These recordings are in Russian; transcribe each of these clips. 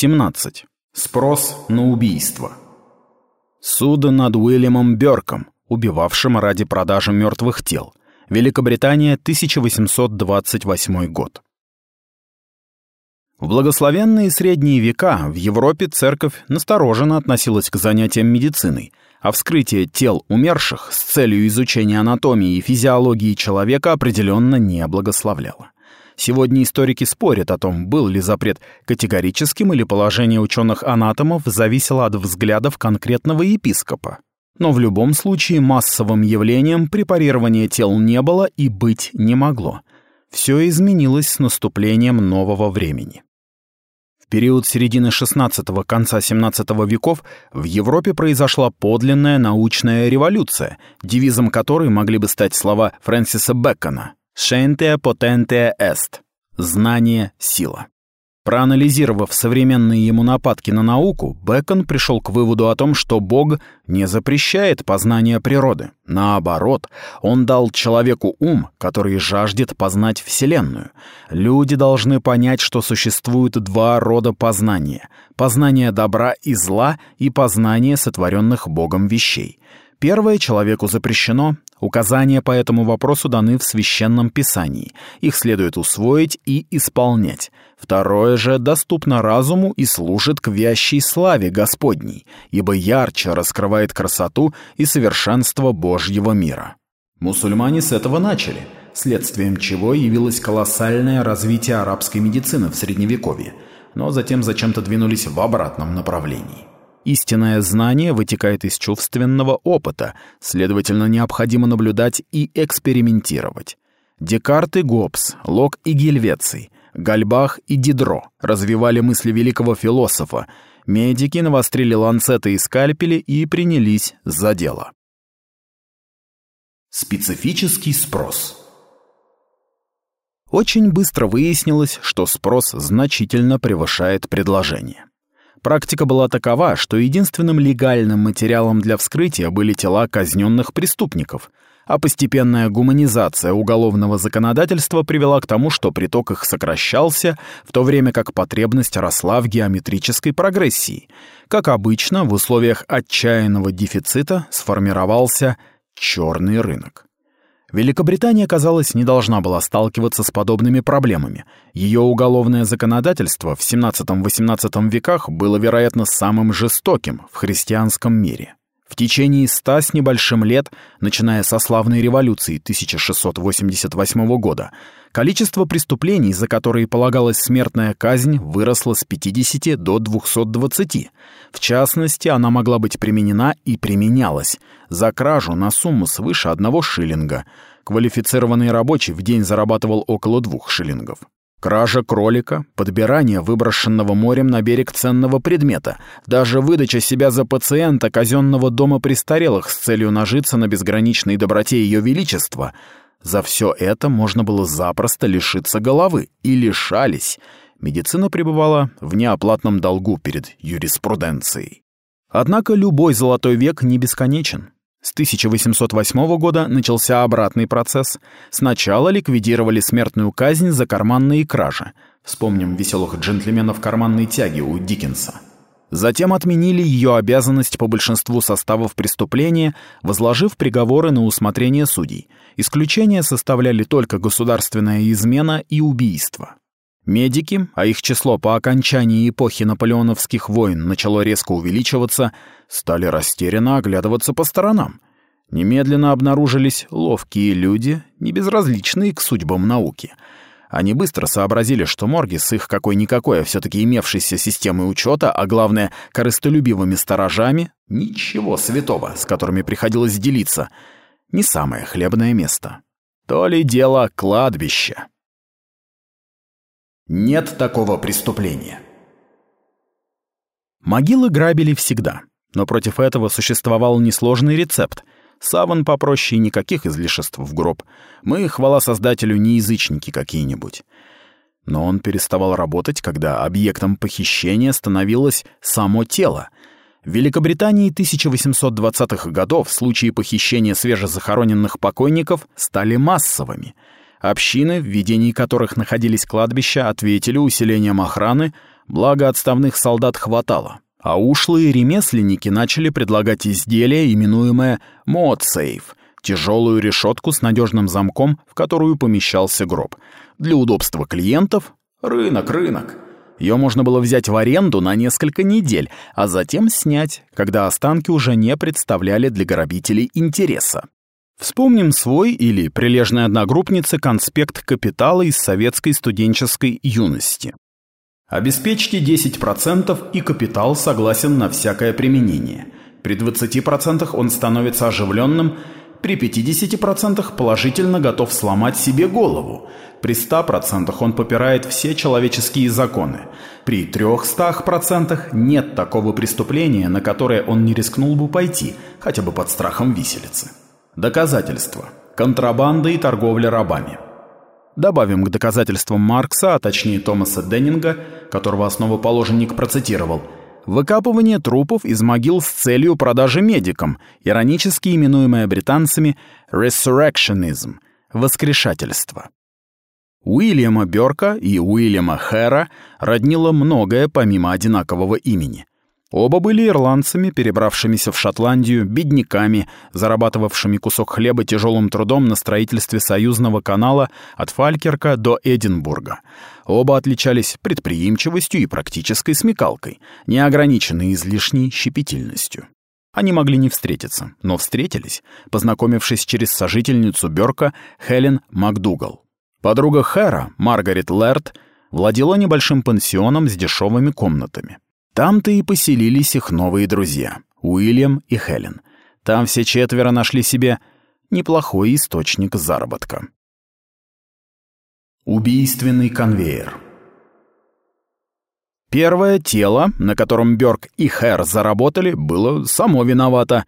17. Спрос на убийство. Суд над Уильямом Бёрком, убивавшим ради продажи мертвых тел. Великобритания, 1828 год. В благословенные средние века в Европе церковь настороженно относилась к занятиям медициной, а вскрытие тел умерших с целью изучения анатомии и физиологии человека определенно не благословляло. Сегодня историки спорят о том, был ли запрет категорическим или положение ученых-анатомов зависело от взглядов конкретного епископа. Но в любом случае массовым явлением препарирования тел не было и быть не могло. Все изменилось с наступлением нового времени. В период середины XVI – конца XVII веков в Европе произошла подлинная научная революция, девизом которой могли бы стать слова Фрэнсиса Бэкона «Scientia potentia est» — «Знание — сила». Проанализировав современные ему нападки на науку, Бэкон пришел к выводу о том, что Бог не запрещает познание природы. Наоборот, он дал человеку ум, который жаждет познать Вселенную. Люди должны понять, что существует два рода познания — познание добра и зла и познание сотворенных Богом вещей — Первое человеку запрещено, указания по этому вопросу даны в Священном Писании, их следует усвоить и исполнять. Второе же доступно разуму и служит к вящей славе Господней, ибо ярче раскрывает красоту и совершенство Божьего мира. Мусульмане с этого начали, следствием чего явилось колоссальное развитие арабской медицины в Средневековье, но затем зачем-то двинулись в обратном направлении. Истинное знание вытекает из чувственного опыта, следовательно, необходимо наблюдать и экспериментировать. Декарт и Гоббс, Лок и Гельвеций, Гальбах и Дидро развивали мысли великого философа, медики навострили ланцеты и скальпели и принялись за дело. Специфический спрос Очень быстро выяснилось, что спрос значительно превышает предложение. Практика была такова, что единственным легальным материалом для вскрытия были тела казненных преступников, а постепенная гуманизация уголовного законодательства привела к тому, что приток их сокращался, в то время как потребность росла в геометрической прогрессии. Как обычно, в условиях отчаянного дефицита сформировался черный рынок. Великобритания, казалось, не должна была сталкиваться с подобными проблемами. Ее уголовное законодательство в XVII-XVIII веках было, вероятно, самым жестоким в христианском мире. В течение ста с небольшим лет, начиная со славной революции 1688 года, количество преступлений, за которые полагалась смертная казнь, выросло с 50 до 220. В частности, она могла быть применена и применялась за кражу на сумму свыше одного шиллинга. Квалифицированный рабочий в день зарабатывал около двух шиллингов. Кража кролика, подбирание выброшенного морем на берег ценного предмета, даже выдача себя за пациента казенного дома престарелых с целью нажиться на безграничной доброте Ее Величества, за все это можно было запросто лишиться головы, и лишались. Медицина пребывала в неоплатном долгу перед юриспруденцией. Однако любой золотой век не бесконечен. С 1808 года начался обратный процесс. Сначала ликвидировали смертную казнь за карманные кражи. Вспомним веселых джентльменов карманной тяги у Диккенса. Затем отменили ее обязанность по большинству составов преступления, возложив приговоры на усмотрение судей. Исключения составляли только государственная измена и убийство. Медики, а их число по окончании эпохи наполеоновских войн начало резко увеличиваться, стали растерянно оглядываться по сторонам. Немедленно обнаружились ловкие люди, не безразличные к судьбам науки. Они быстро сообразили, что морги с их какой-никакой, а все-таки имевшейся системой учета, а главное, корыстолюбивыми сторожами, ничего святого, с которыми приходилось делиться, не самое хлебное место. То ли дело кладбище. Нет такого преступления. Могилы грабили всегда, но против этого существовал несложный рецепт. Саван попроще и никаких излишеств в гроб. Мы, хвала создателю, не язычники какие-нибудь. Но он переставал работать, когда объектом похищения становилось само тело. В Великобритании 1820-х годов случаи похищения свежезахороненных покойников стали массовыми — Общины, в ведении которых находились кладбища, ответили усилением охраны, Благо отставных солдат хватало. А ушлые ремесленники начали предлагать изделие, именуемое «модсейф», тяжелую решетку с надежным замком, в которую помещался гроб. Для удобства клиентов — рынок, рынок. Ее можно было взять в аренду на несколько недель, а затем снять, когда останки уже не представляли для грабителей интереса. Вспомним свой или прилежной одногруппницы конспект капитала из советской студенческой юности. Обеспечьте 10% и капитал согласен на всякое применение. При 20% он становится оживленным, при 50% положительно готов сломать себе голову. При 100% он попирает все человеческие законы. При 300% нет такого преступления, на которое он не рискнул бы пойти, хотя бы под страхом виселицы. Доказательства. Контрабанда и торговля рабами. Добавим к доказательствам Маркса, а точнее Томаса Деннинга, которого основоположник процитировал – Выкапывание трупов из могил с целью продажи медикам, иронически именуемое британцами «resurrectionism» — «воскрешательство». Уильяма Бёрка и Уильяма Хэра роднило многое помимо одинакового имени. Оба были ирландцами, перебравшимися в Шотландию, бедняками, зарабатывавшими кусок хлеба тяжелым трудом на строительстве союзного канала от Фалькерка до Эдинбурга. Оба отличались предприимчивостью и практической смекалкой, не ограниченной излишней щепетильностью. Они могли не встретиться, но встретились, познакомившись через сожительницу Бёрка Хелен МакДугал. Подруга Хэра, Маргарет Лэрд, владела небольшим пансионом с дешевыми комнатами. Там-то и поселились их новые друзья — Уильям и Хелен. Там все четверо нашли себе неплохой источник заработка. Убийственный конвейер Первое тело, на котором Бёрк и Хэр заработали, было само виновато.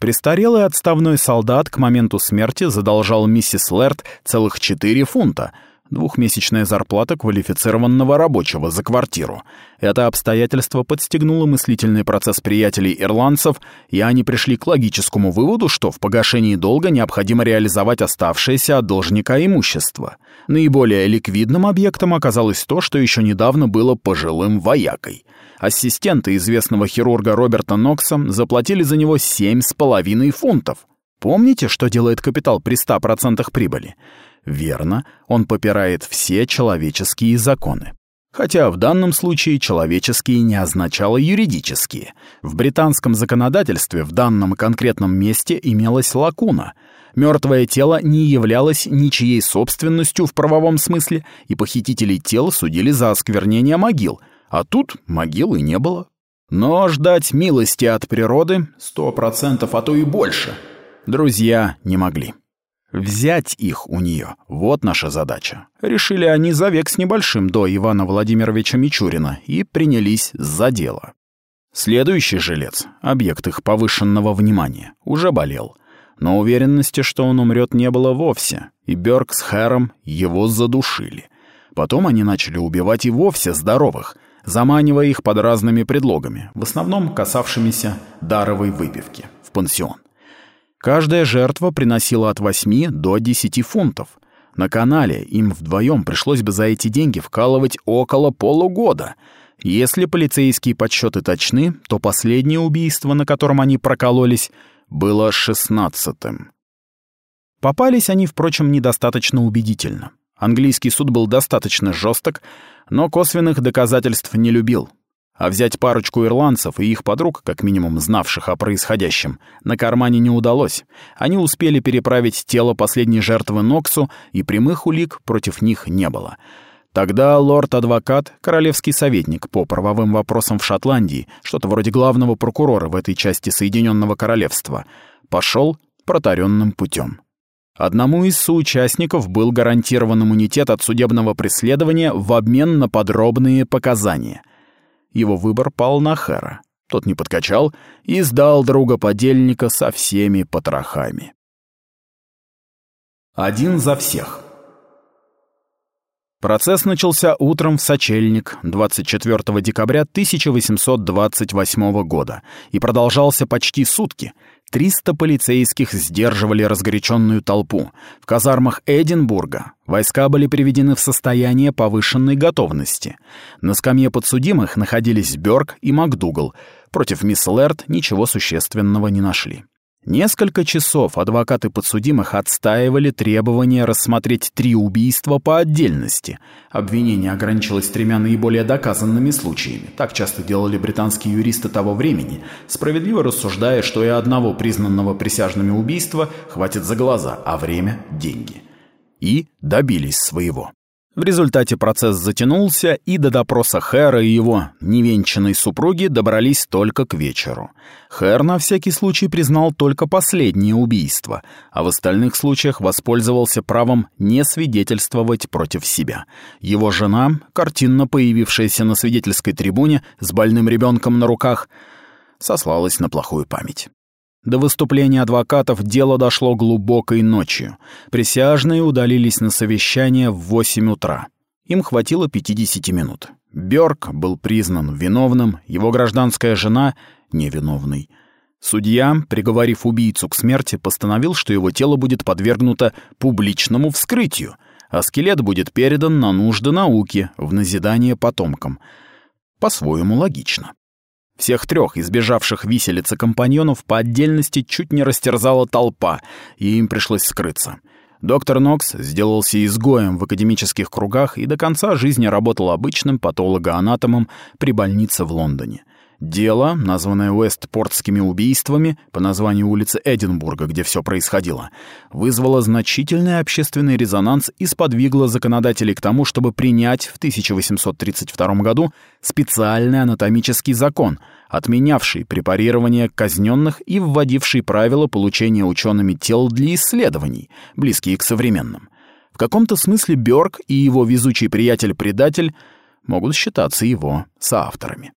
Престарелый отставной солдат к моменту смерти задолжал миссис Лэрд целых четыре фунта — Двухмесячная зарплата квалифицированного рабочего за квартиру. Это обстоятельство подстегнуло мыслительный процесс приятелей-ирландцев, и они пришли к логическому выводу, что в погашении долга необходимо реализовать оставшееся от должника имущество. Наиболее ликвидным объектом оказалось то, что еще недавно было пожилым воякой. Ассистенты известного хирурга Роберта Нокса заплатили за него семь с половиной фунтов. Помните, что делает капитал при 100% прибыли? Верно, он попирает все человеческие законы. Хотя в данном случае человеческие не означало юридические. В британском законодательстве в данном конкретном месте имелась лакуна. Мертвое тело не являлось ничьей собственностью в правовом смысле, и похитителей тел судили за осквернение могил, а тут могилы не было. Но ждать милости от природы сто процентов, а то и больше, друзья не могли. Взять их у нее — вот наша задача. Решили они за век с небольшим до Ивана Владимировича Мичурина и принялись за дело. Следующий жилец, объект их повышенного внимания, уже болел. Но уверенности, что он умрет, не было вовсе, и Бёрк с Хэром его задушили. Потом они начали убивать и вовсе здоровых, заманивая их под разными предлогами, в основном касавшимися даровой выпивки в пансион. Каждая жертва приносила от 8 до 10 фунтов. На канале им вдвоем пришлось бы за эти деньги вкалывать около полугода. Если полицейские подсчеты точны, то последнее убийство, на котором они прокололись, было шестнадцатым. Попались они, впрочем, недостаточно убедительно. Английский суд был достаточно жесток, но косвенных доказательств не любил. А взять парочку ирландцев и их подруг, как минимум знавших о происходящем, на кармане не удалось. Они успели переправить тело последней жертвы Ноксу, и прямых улик против них не было. Тогда лорд-адвокат, королевский советник по правовым вопросам в Шотландии, что-то вроде главного прокурора в этой части Соединенного Королевства, пошел протаренным путем. Одному из соучастников был гарантирован иммунитет от судебного преследования в обмен на подробные показания — его выбор пал на Хэра. Тот не подкачал и сдал друга-подельника со всеми потрохами. Один за всех. Процесс начался утром в сочельник 24 декабря 1828 года и продолжался почти сутки. 300 полицейских сдерживали разгоряченную толпу. В казармах Эдинбурга войска были приведены в состояние повышенной готовности. На скамье подсудимых находились Бёрк и МакДугал. Против мисс Лэрд ничего существенного не нашли. Несколько часов адвокаты подсудимых отстаивали требование рассмотреть три убийства по отдельности. Обвинение ограничилось тремя наиболее доказанными случаями. Так часто делали британские юристы того времени, справедливо рассуждая, что и одного признанного присяжными убийства хватит за глаза, а время — деньги. И добились своего. В результате процесс затянулся, и до допроса Хэра и его невенчанной супруги добрались только к вечеру. Хэр на всякий случай признал только последнее убийство, а в остальных случаях воспользовался правом не свидетельствовать против себя. Его жена, картинно появившаяся на свидетельской трибуне с больным ребенком на руках, сослалась на плохую память. До выступления адвокатов дело дошло глубокой ночью. Присяжные удалились на совещание в 8 утра. Им хватило 50 минут. Бёрк был признан виновным, его гражданская жена — невиновной. Судья, приговорив убийцу к смерти, постановил, что его тело будет подвергнуто публичному вскрытию, а скелет будет передан на нужды науки в назидание потомкам. По-своему логично. Всех трех избежавших виселицы компаньонов по отдельности чуть не растерзала толпа, и им пришлось скрыться. Доктор Нокс сделался изгоем в академических кругах и до конца жизни работал обычным патологоанатомом при больнице в Лондоне. Дело, названное Уэстпортскими убийствами по названию улицы Эдинбурга, где все происходило, вызвало значительный общественный резонанс и сподвигло законодателей к тому, чтобы принять в 1832 году специальный анатомический закон, отменявший препарирование казненных и вводивший правила получения учеными тел для исследований, близкие к современным. В каком-то смысле Бёрк и его везучий приятель-предатель могут считаться его соавторами.